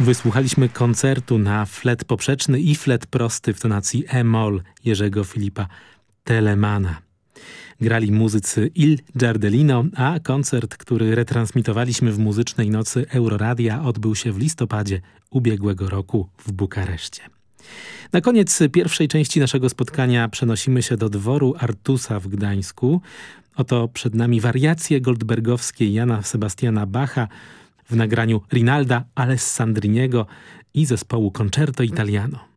Wysłuchaliśmy koncertu na flet poprzeczny i flet prosty w tonacji e-moll Jerzego Filipa Telemana. Grali muzycy Il Giardellino, a koncert, który retransmitowaliśmy w muzycznej nocy Euroradia odbył się w listopadzie ubiegłego roku w Bukareszcie. Na koniec pierwszej części naszego spotkania przenosimy się do dworu Artusa w Gdańsku. Oto przed nami wariacje goldbergowskie Jana Sebastiana Bacha, w nagraniu Rinalda Alessandriniego i zespołu Concerto Italiano.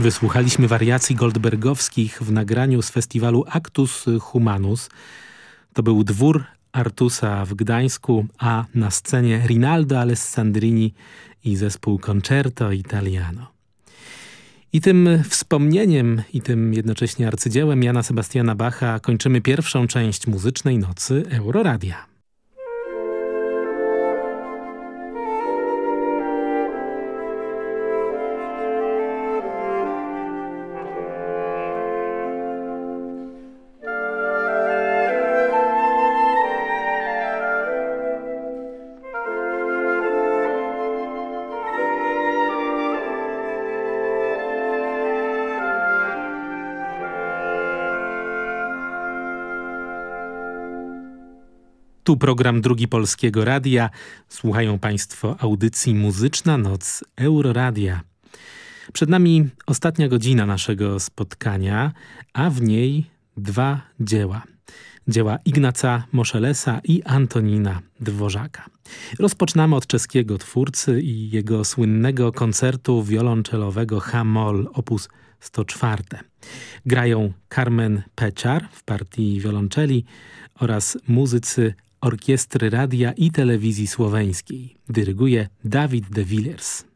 Wysłuchaliśmy wariacji goldbergowskich w nagraniu z festiwalu Actus Humanus. To był dwór Artusa w Gdańsku, a na scenie Rinaldo Alessandrini i zespół Concerto Italiano. I tym wspomnieniem i tym jednocześnie arcydziełem Jana Sebastiana Bacha kończymy pierwszą część muzycznej nocy Euroradia. Tu program Drugi Polskiego Radia. Słuchają Państwo audycji Muzyczna Noc Euroradia. Przed nami ostatnia godzina naszego spotkania, a w niej dwa dzieła. Dzieła Ignaca Moszelesa i Antonina Dworzaka. Rozpoczynamy od czeskiego twórcy i jego słynnego koncertu wiolonczelowego H-moll op. 104. Grają Carmen Peciar w partii wiolonczeli oraz muzycy Orkiestry Radia i Telewizji Słoweńskiej. Dyryguje Dawid de Villers.